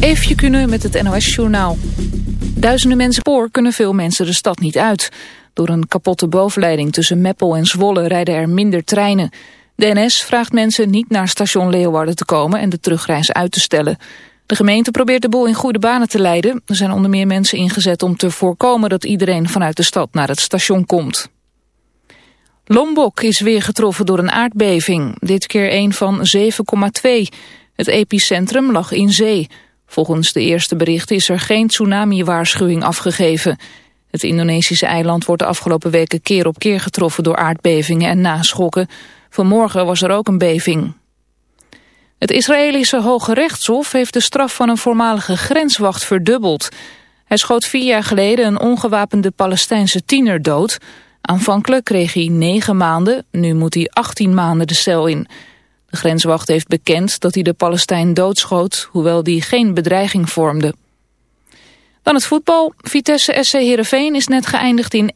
Eefje kunnen met het NOS-journaal. Duizenden mensen poor kunnen veel mensen de stad niet uit. Door een kapotte bovenleiding tussen Meppel en Zwolle rijden er minder treinen. De NS vraagt mensen niet naar station Leeuwarden te komen en de terugreis uit te stellen. De gemeente probeert de boel in goede banen te leiden. Er zijn onder meer mensen ingezet om te voorkomen dat iedereen vanuit de stad naar het station komt. Lombok is weer getroffen door een aardbeving. Dit keer een van 7,2. Het epicentrum lag in zee. Volgens de eerste berichten is er geen tsunami-waarschuwing afgegeven. Het Indonesische eiland wordt de afgelopen weken keer op keer getroffen door aardbevingen en naschokken. Vanmorgen was er ook een beving. Het Israëlische Hoge Rechtshof heeft de straf van een voormalige grenswacht verdubbeld. Hij schoot vier jaar geleden een ongewapende Palestijnse tiener dood. Aanvankelijk kreeg hij negen maanden, nu moet hij 18 maanden de cel in. De grenswacht heeft bekend dat hij de Palestijn doodschoot, hoewel die geen bedreiging vormde. Dan het voetbal. Vitesse SC Heerenveen is net geëindigd in 1-1.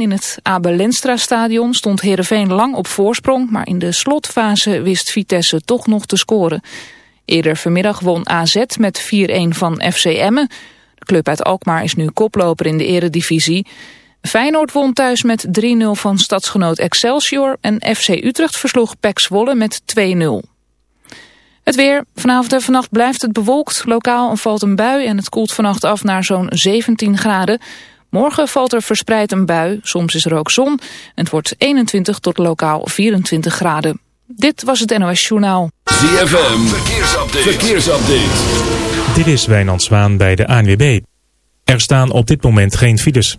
In het Abel Lenstra stadion stond Heerenveen lang op voorsprong... maar in de slotfase wist Vitesse toch nog te scoren. Eerder vanmiddag won AZ met 4-1 van FC Emmen. De club uit Alkmaar is nu koploper in de eredivisie. Feyenoord won thuis met 3-0 van stadsgenoot Excelsior... en FC Utrecht versloeg PEC Zwolle met 2-0. Het weer. Vanavond en vannacht blijft het bewolkt. Lokaal valt een bui en het koelt vannacht af naar zo'n 17 graden. Morgen valt er verspreid een bui. Soms is er ook zon. Het wordt 21 tot lokaal 24 graden. Dit was het NOS Journaal. ZFM. Verkeersupdate. Verkeersupdate. Dit is Wijnand Zwaan bij de ANWB. Er staan op dit moment geen files.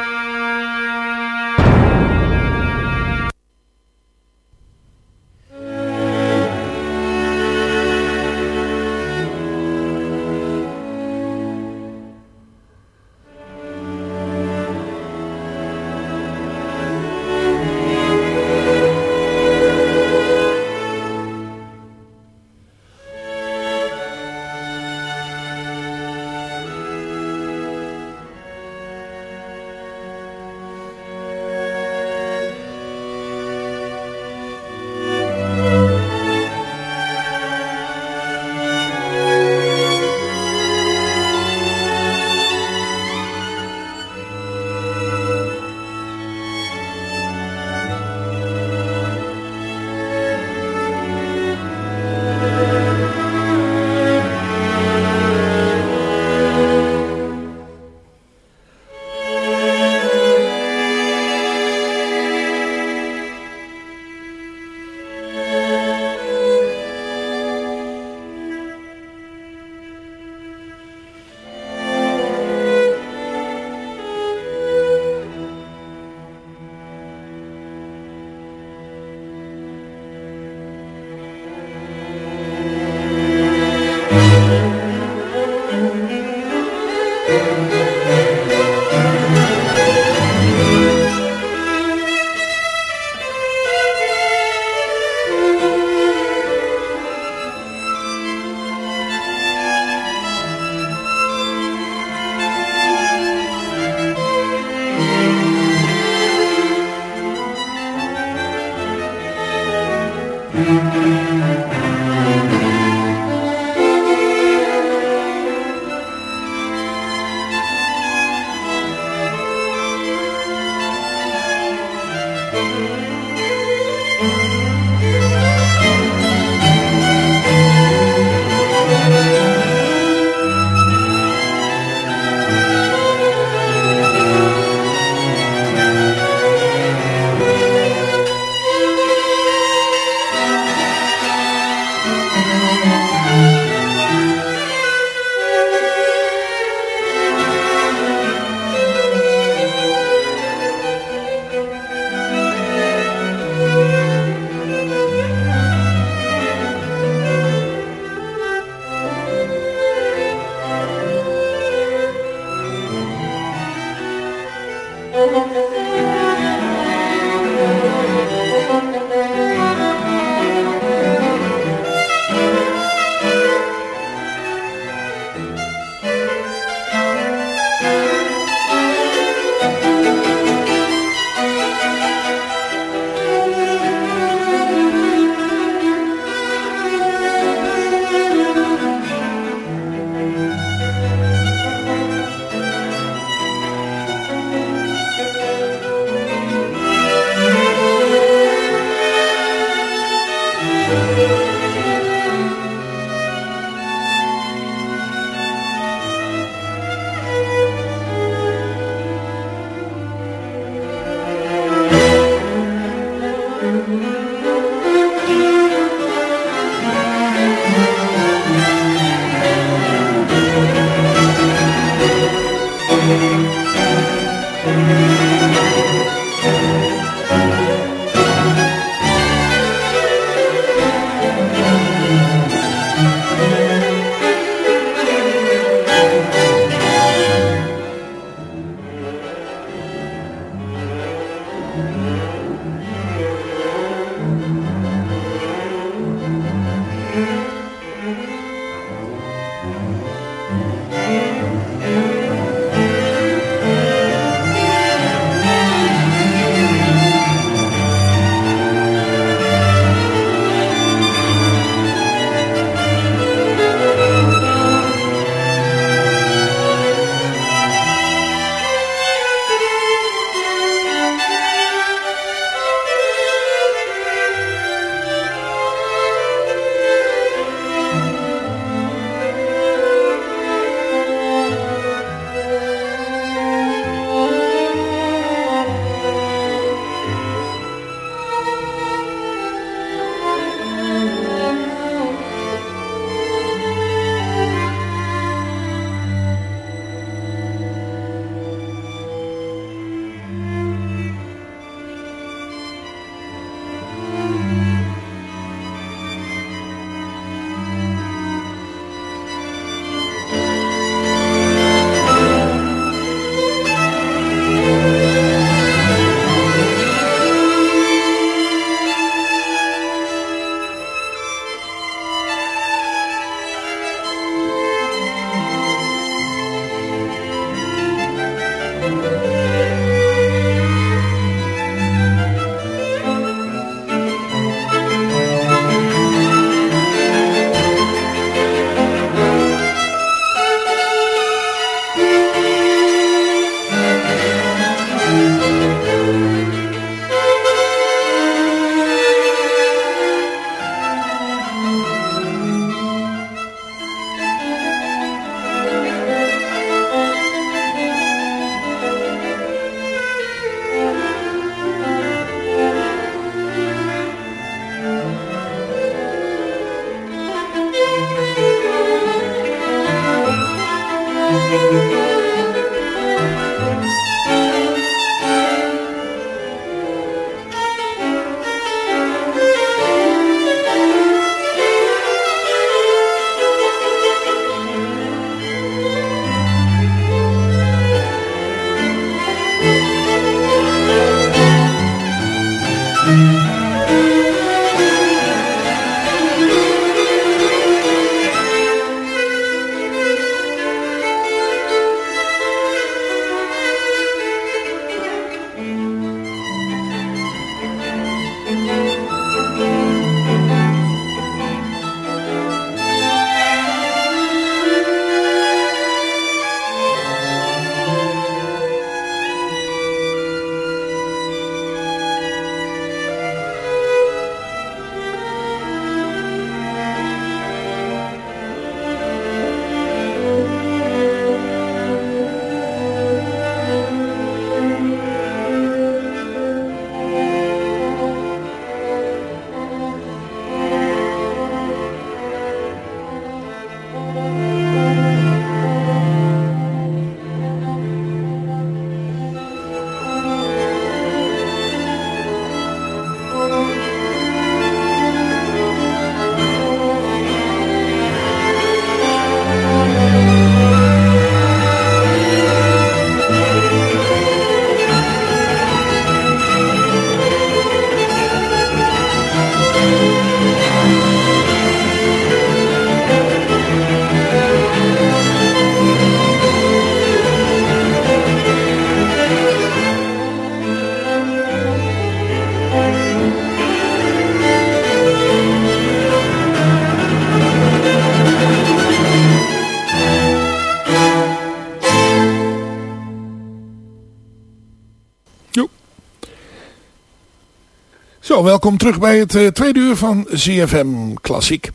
Welkom terug bij het uh, tweede uur van ZFM Klassiek.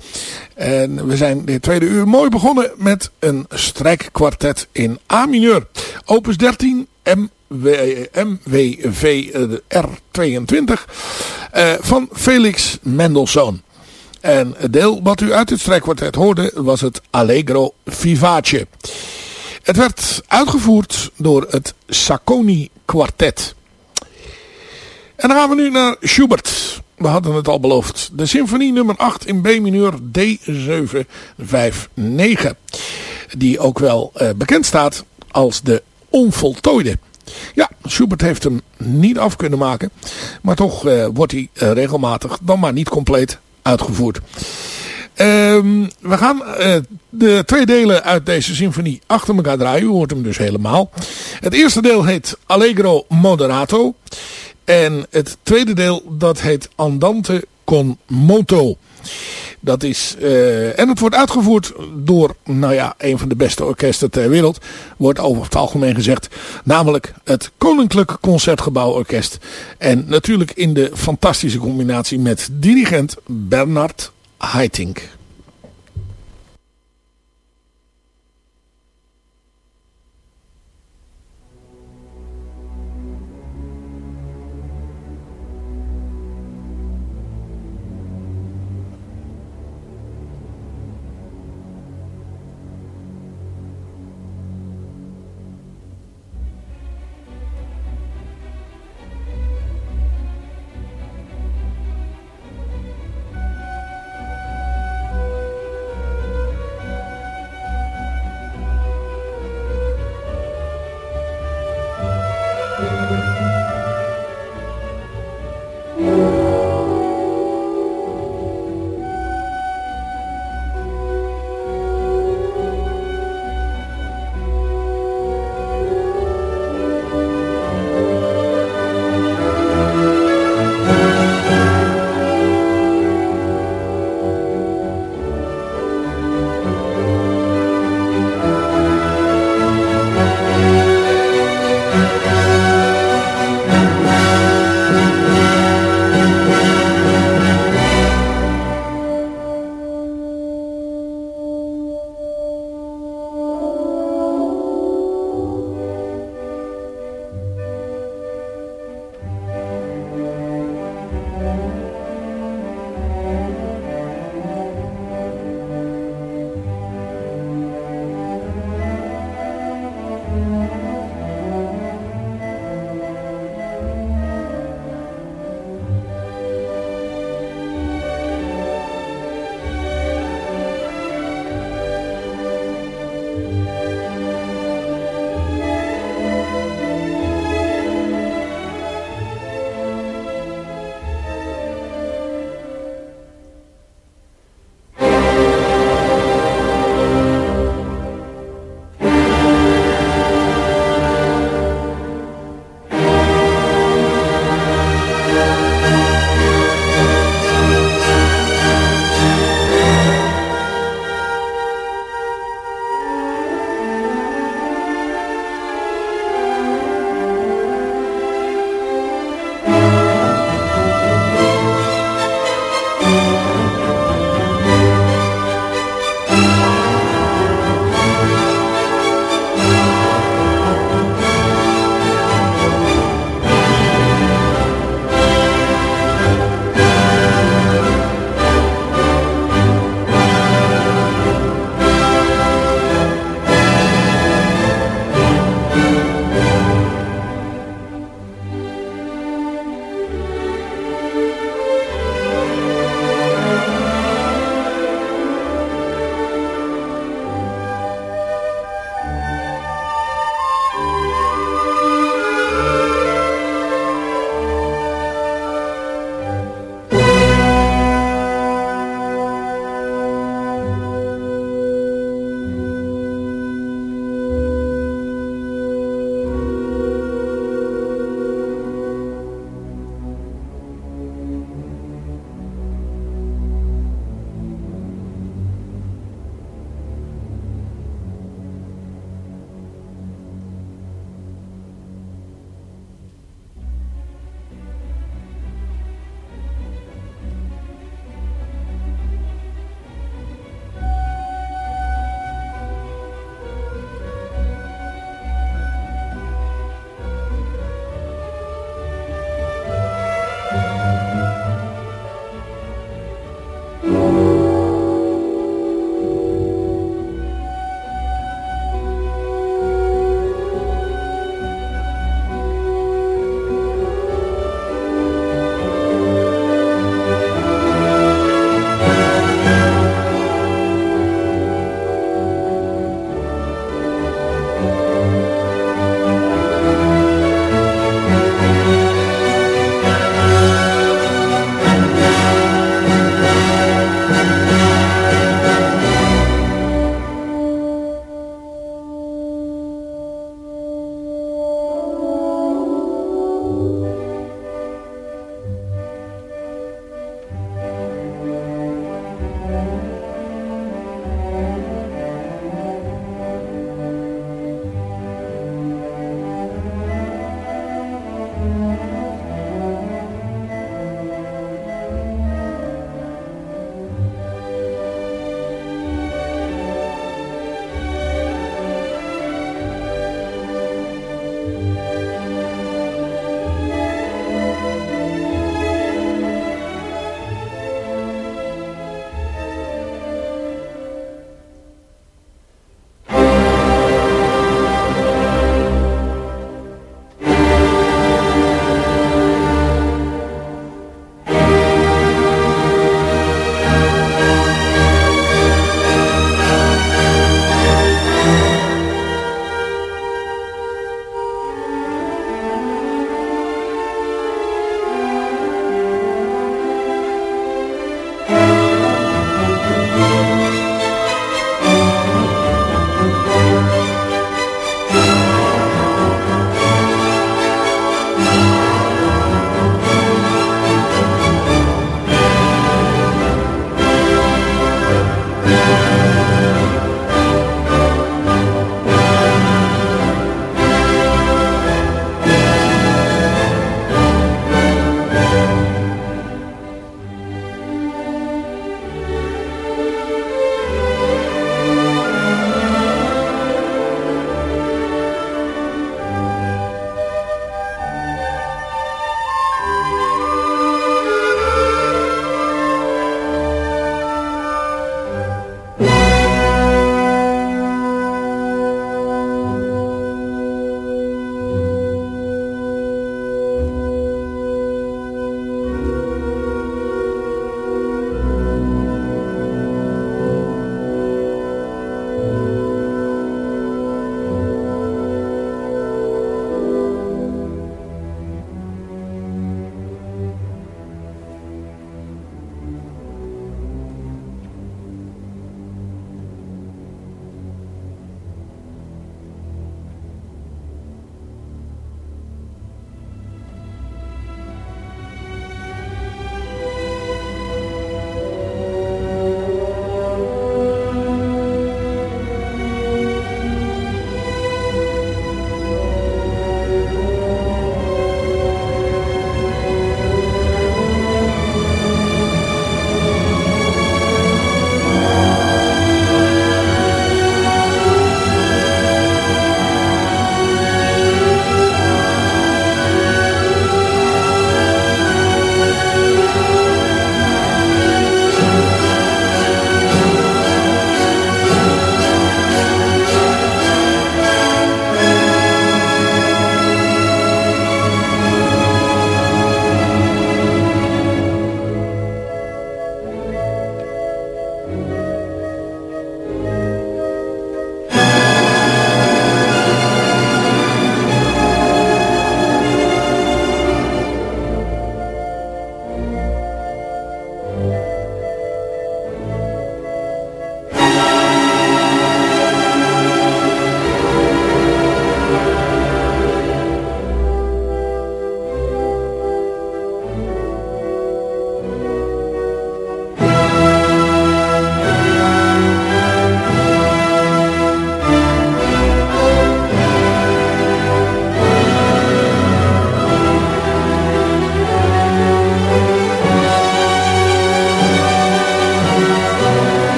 En we zijn dit tweede uur mooi begonnen met een strijkkwartet in A mineur. Opus 13 MW, MWV R22 uh, van Felix Mendelssohn. En het deel wat u uit het strijkkwartet hoorde was het Allegro Vivace. Het werd uitgevoerd door het Sacconi Quartet. En dan gaan we nu naar Schubert. We hadden het al beloofd. De symfonie nummer 8 in B-mineur D759. Die ook wel uh, bekend staat als de onvoltooide Ja, Schubert heeft hem niet af kunnen maken. Maar toch uh, wordt hij uh, regelmatig, dan maar niet compleet, uitgevoerd. Um, we gaan de twee delen uit deze symfonie achter elkaar draaien. U hoort hem dus helemaal. Het eerste deel heet Allegro Moderato. En het tweede deel dat heet Andante con moto. Dat is, uh, en het wordt uitgevoerd door, nou ja, een van de beste orkesten ter wereld. Wordt over het algemeen gezegd. Namelijk het Koninklijk Concertgebouworkest. En natuurlijk in de fantastische combinatie met dirigent Bernard Haitink.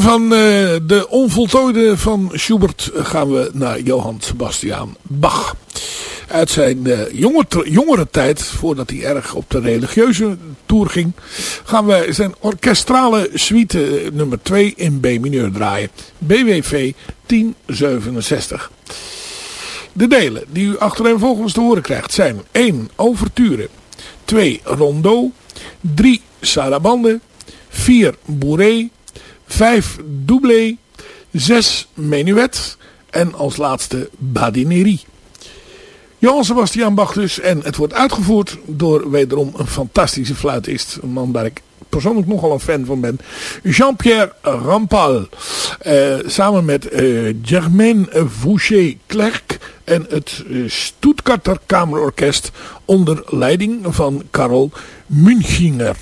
Van uh, de onvoltooide van Schubert gaan we naar Johann Sebastian Bach. Uit zijn uh, jonge, jongere tijd, voordat hij erg op de religieuze tour ging, gaan we zijn orkestrale suite nummer 2 in B-mineur draaien. BWV 1067. De delen die u achtereenvolgens te horen krijgt zijn 1. Overture 2. Rondo 3. Sarabande 4. Bourrée 5. Doublé 6. Menuet en als laatste Badinerie. Johann Sebastian Bach dus. En het wordt uitgevoerd door wederom een fantastische fluitist. Een man waar ik persoonlijk nogal een fan van ben. Jean-Pierre Rampal. Uh, samen met uh, Germaine Fouché-Clerc en het uh, Stuttgarter Kamerorkest onder leiding van Karel Münchinger.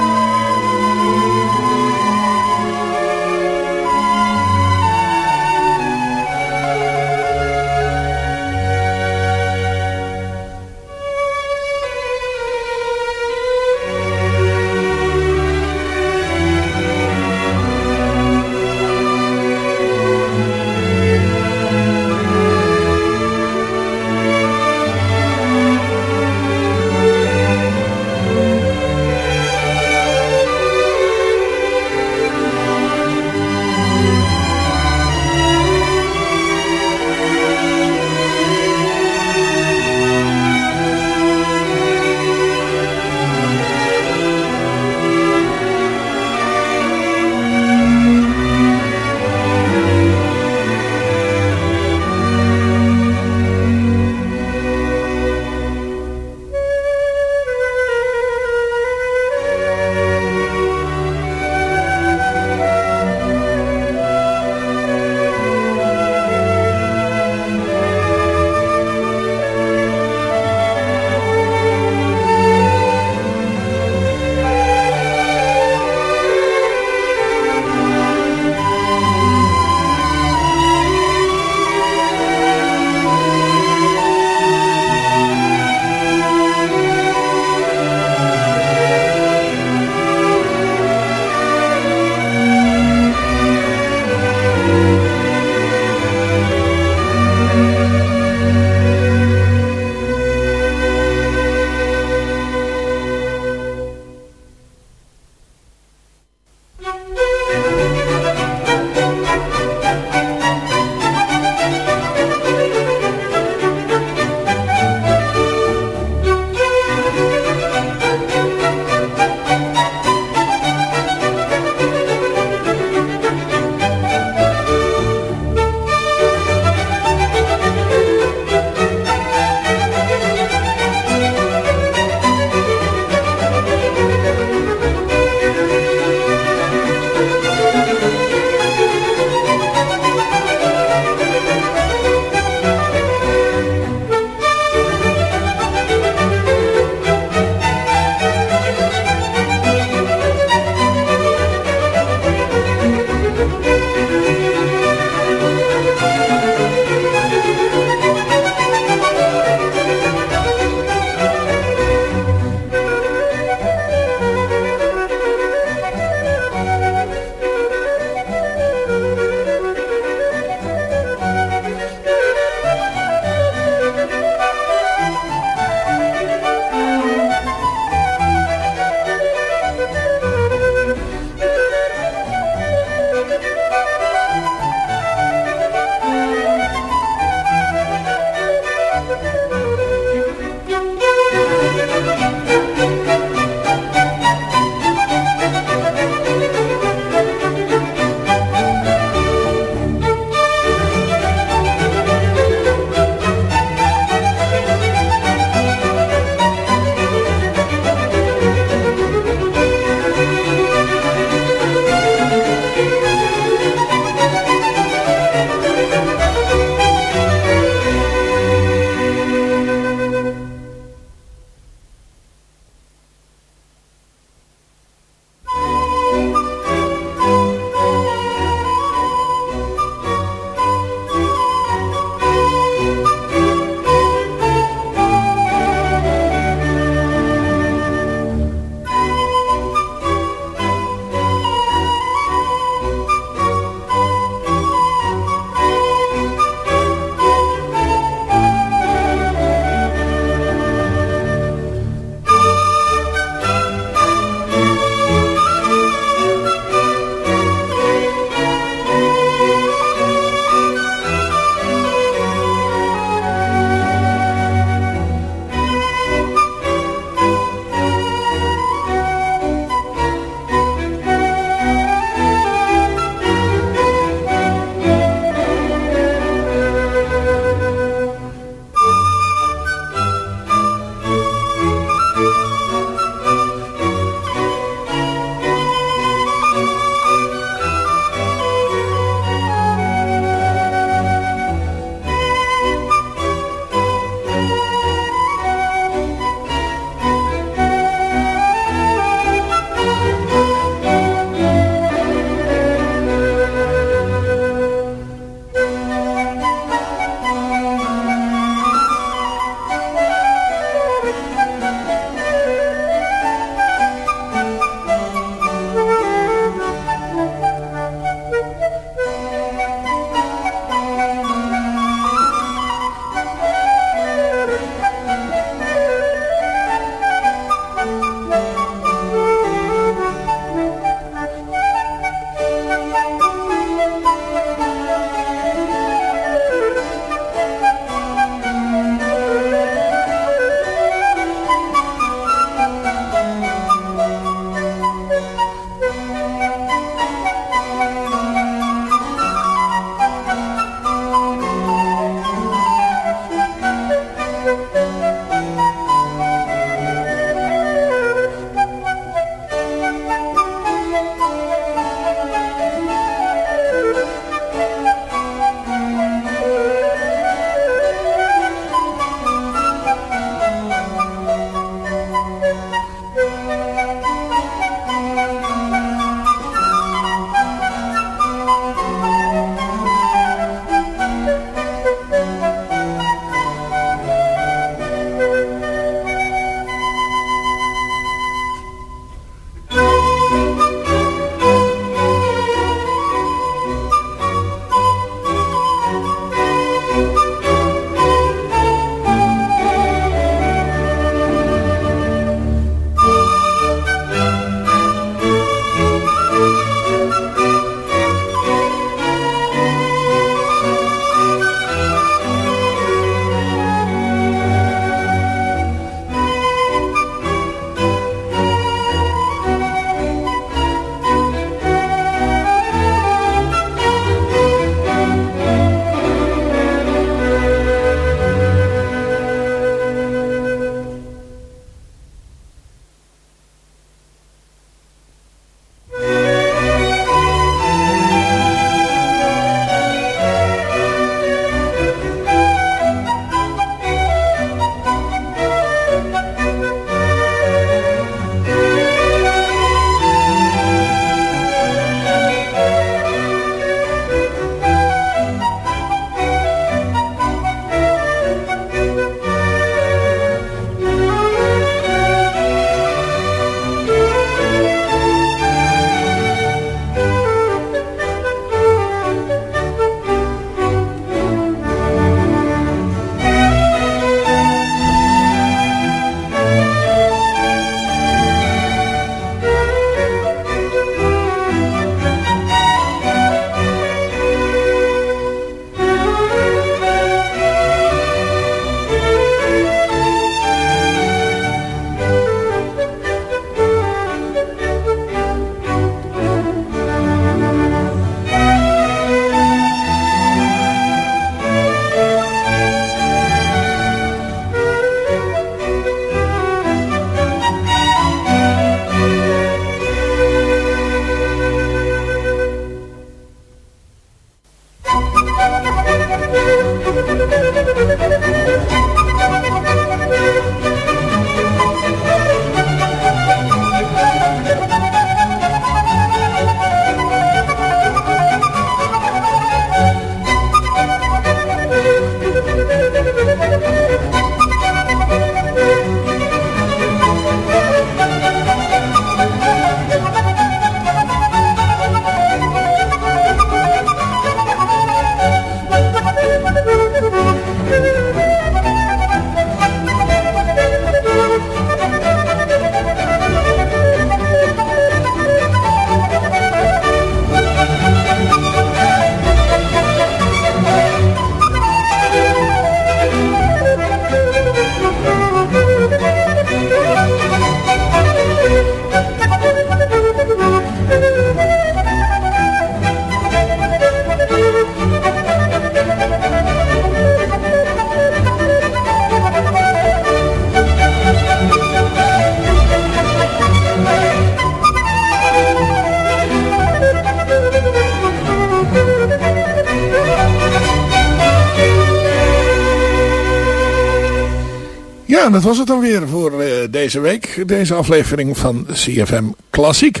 Dat was het dan weer voor uh, deze week. Deze aflevering van CFM Klassiek.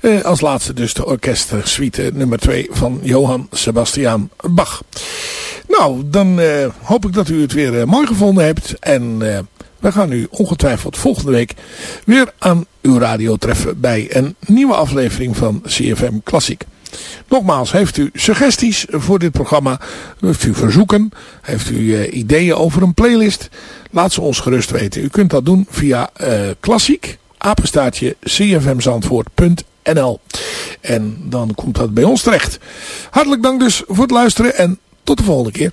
Uh, als laatste dus de orkestsuite nummer 2 van Johann Sebastian Bach. Nou, dan uh, hoop ik dat u het weer mooi gevonden hebt. En we gaan u ongetwijfeld volgende week weer aan uw radio treffen bij een nieuwe aflevering van CFM Klassiek. Nogmaals, heeft u suggesties voor dit programma? Heeft u verzoeken? Heeft u uh, ideeën over een playlist? Laat ze ons gerust weten. U kunt dat doen via uh, klassiek, apenstaartje, cfmzandvoort.nl En dan komt dat bij ons terecht. Hartelijk dank dus voor het luisteren en tot de volgende keer.